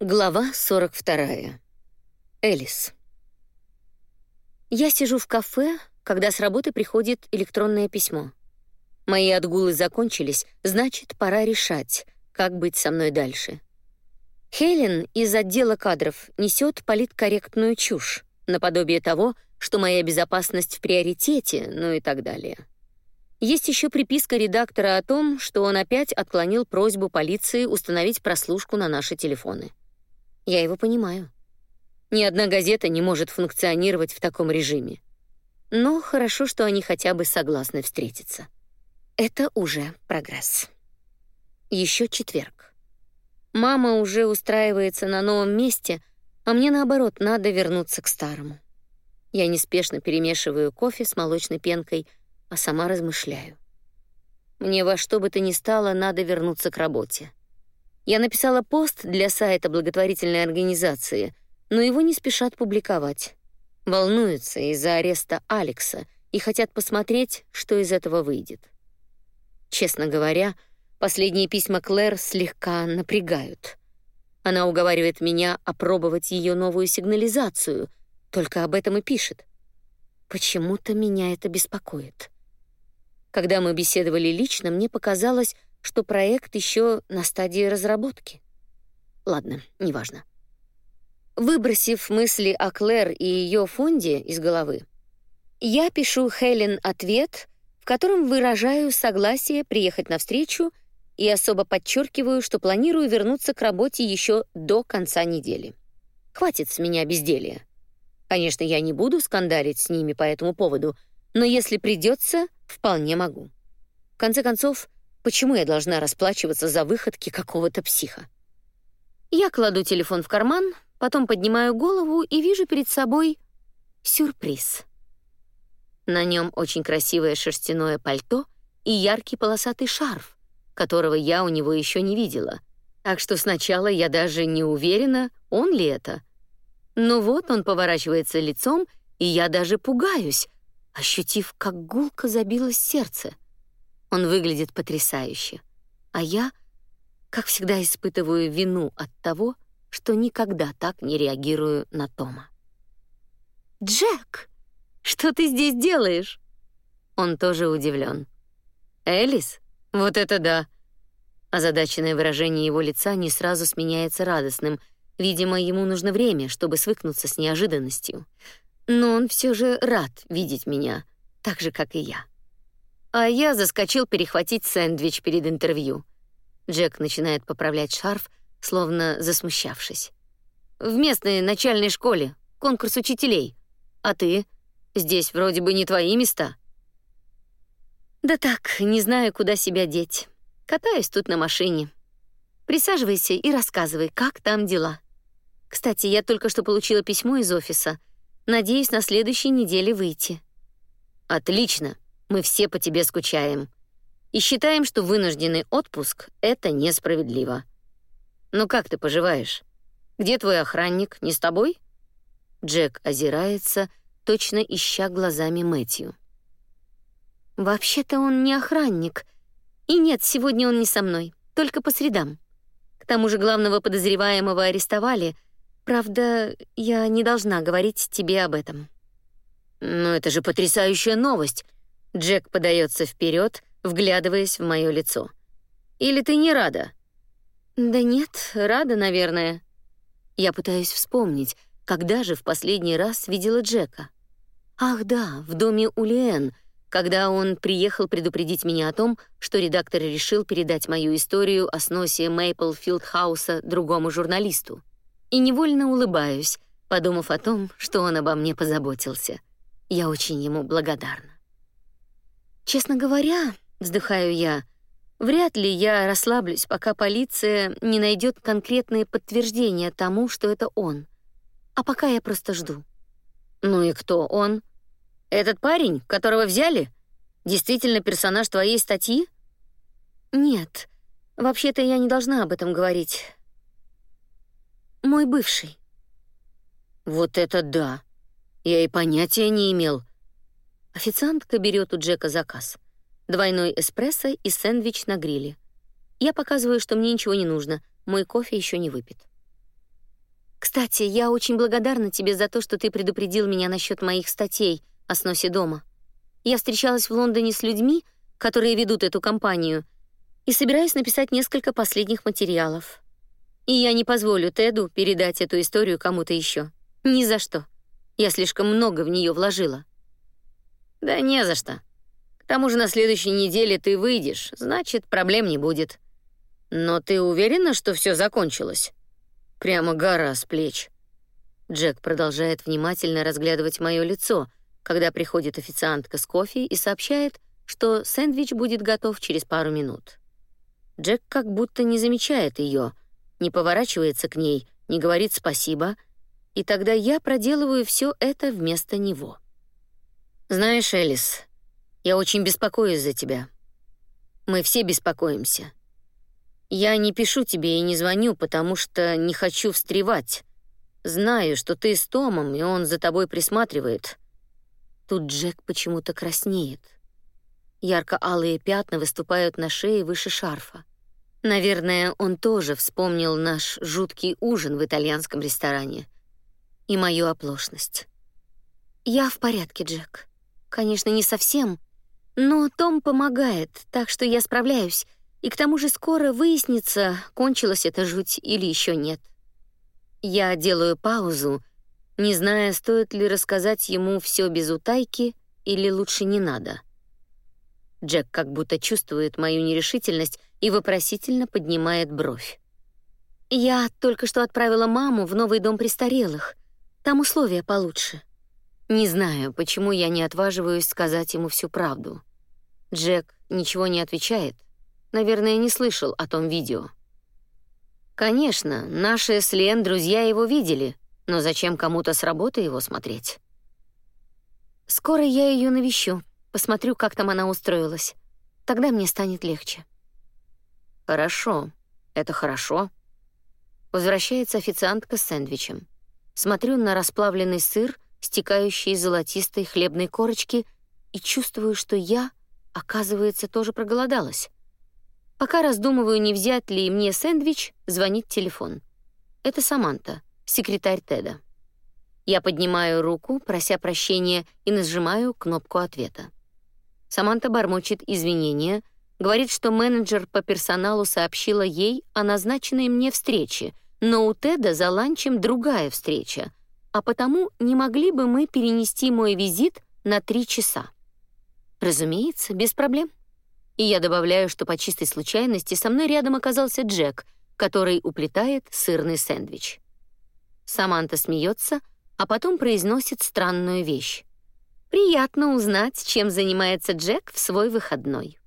Глава 42. Элис. Я сижу в кафе, когда с работы приходит электронное письмо. Мои отгулы закончились, значит, пора решать, как быть со мной дальше. Хелен из отдела кадров несет политкорректную чушь, наподобие того, что моя безопасность в приоритете, ну и так далее. Есть еще приписка редактора о том, что он опять отклонил просьбу полиции установить прослушку на наши телефоны. Я его понимаю. Ни одна газета не может функционировать в таком режиме. Но хорошо, что они хотя бы согласны встретиться. Это уже прогресс. Еще четверг. Мама уже устраивается на новом месте, а мне наоборот надо вернуться к старому. Я неспешно перемешиваю кофе с молочной пенкой, а сама размышляю. Мне во что бы то ни стало надо вернуться к работе. Я написала пост для сайта благотворительной организации, но его не спешат публиковать. Волнуются из-за ареста Алекса и хотят посмотреть, что из этого выйдет. Честно говоря, последние письма Клэр слегка напрягают. Она уговаривает меня опробовать ее новую сигнализацию, только об этом и пишет. Почему-то меня это беспокоит. Когда мы беседовали лично, мне показалось, что проект еще на стадии разработки. Ладно, неважно. Выбросив мысли о Клэр и ее фонде из головы, я пишу Хелен ответ, в котором выражаю согласие приехать на встречу и особо подчеркиваю, что планирую вернуться к работе еще до конца недели. Хватит с меня безделья. Конечно, я не буду скандалить с ними по этому поводу, но если придется, вполне могу. В конце концов, Почему я должна расплачиваться за выходки какого-то психа? Я кладу телефон в карман, потом поднимаю голову и вижу перед собой сюрприз. На нем очень красивое шерстяное пальто и яркий полосатый шарф, которого я у него еще не видела. Так что сначала я даже не уверена, он ли это. Но вот он поворачивается лицом, и я даже пугаюсь, ощутив, как гулко забилось сердце — он выглядит потрясающе. А я, как всегда, испытываю вину от того, что никогда так не реагирую на Тома. «Джек, что ты здесь делаешь?» Он тоже удивлен. «Элис? Вот это да!» Озадаченное выражение его лица не сразу сменяется радостным. Видимо, ему нужно время, чтобы свыкнуться с неожиданностью. Но он все же рад видеть меня, так же, как и я. А я заскочил перехватить сэндвич перед интервью. Джек начинает поправлять шарф, словно засмущавшись. В местной начальной школе конкурс учителей. А ты? Здесь вроде бы не твои места. Да так, не знаю, куда себя деть. Катаюсь тут на машине. Присаживайся и рассказывай, как там дела. Кстати, я только что получила письмо из офиса. Надеюсь, на следующей неделе выйти. Отлично. Мы все по тебе скучаем и считаем, что вынужденный отпуск — это несправедливо. Ну как ты поживаешь? Где твой охранник? Не с тобой?» Джек озирается, точно ища глазами Мэтью. «Вообще-то он не охранник. И нет, сегодня он не со мной, только по средам. К тому же главного подозреваемого арестовали. Правда, я не должна говорить тебе об этом». «Но это же потрясающая новость!» Джек подается вперед, вглядываясь в мое лицо. Или ты не рада? Да нет, рада, наверное. Я пытаюсь вспомнить, когда же в последний раз видела Джека. Ах да, в доме у Лиэн, когда он приехал предупредить меня о том, что редактор решил передать мою историю о сносе Мейплфилд Хауса другому журналисту. И невольно улыбаюсь, подумав о том, что он обо мне позаботился. Я очень ему благодарна. Честно говоря, вздыхаю я, вряд ли я расслаблюсь, пока полиция не найдет конкретные подтверждения тому, что это он. А пока я просто жду. Ну и кто он? Этот парень, которого взяли? Действительно персонаж твоей статьи? Нет. Вообще-то я не должна об этом говорить. Мой бывший. Вот это да. Я и понятия не имел, Официантка берет у Джека заказ. Двойной эспрессо и сэндвич на гриле. Я показываю, что мне ничего не нужно, мой кофе еще не выпит. Кстати, я очень благодарна тебе за то, что ты предупредил меня насчет моих статей о сносе дома. Я встречалась в Лондоне с людьми, которые ведут эту компанию, и собираюсь написать несколько последних материалов. И я не позволю Теду передать эту историю кому-то еще. Ни за что. Я слишком много в нее вложила. Да не за что. К тому же на следующей неделе ты выйдешь, значит, проблем не будет. Но ты уверена, что все закончилось? Прямо гора с плеч. Джек продолжает внимательно разглядывать мое лицо, когда приходит официантка с кофе и сообщает, что сэндвич будет готов через пару минут. Джек как будто не замечает ее, не поворачивается к ней, не говорит спасибо, и тогда я проделываю все это вместо него. Знаешь, Элис, я очень беспокоюсь за тебя. Мы все беспокоимся. Я не пишу тебе и не звоню, потому что не хочу встревать. Знаю, что ты с Томом, и он за тобой присматривает. Тут Джек почему-то краснеет. Ярко-алые пятна выступают на шее выше шарфа. Наверное, он тоже вспомнил наш жуткий ужин в итальянском ресторане и мою оплошность. Я в порядке, Джек. Конечно, не совсем, но Том помогает, так что я справляюсь. И к тому же скоро выяснится, кончилась эта жуть или еще нет. Я делаю паузу, не зная, стоит ли рассказать ему все без утайки или лучше не надо. Джек как будто чувствует мою нерешительность и вопросительно поднимает бровь. Я только что отправила маму в новый дом престарелых. Там условия получше. Не знаю, почему я не отваживаюсь сказать ему всю правду. Джек ничего не отвечает. Наверное, не слышал о том видео. Конечно, наши с Лен друзья его видели, но зачем кому-то с работы его смотреть? Скоро я ее навещу, посмотрю, как там она устроилась. Тогда мне станет легче. Хорошо, это хорошо. Возвращается официантка с сэндвичем. Смотрю на расплавленный сыр, стекающий из золотистой хлебной корочки, и чувствую, что я, оказывается, тоже проголодалась. Пока раздумываю, не взять ли мне сэндвич, звонит телефон. Это Саманта, секретарь Теда. Я поднимаю руку, прося прощения, и нажимаю кнопку ответа. Саманта бормочет извинения, говорит, что менеджер по персоналу сообщила ей о назначенной мне встрече, но у Теда за ланчем другая встреча, а потому не могли бы мы перенести мой визит на три часа. Разумеется, без проблем. И я добавляю, что по чистой случайности со мной рядом оказался Джек, который уплетает сырный сэндвич. Саманта смеется, а потом произносит странную вещь. Приятно узнать, чем занимается Джек в свой выходной.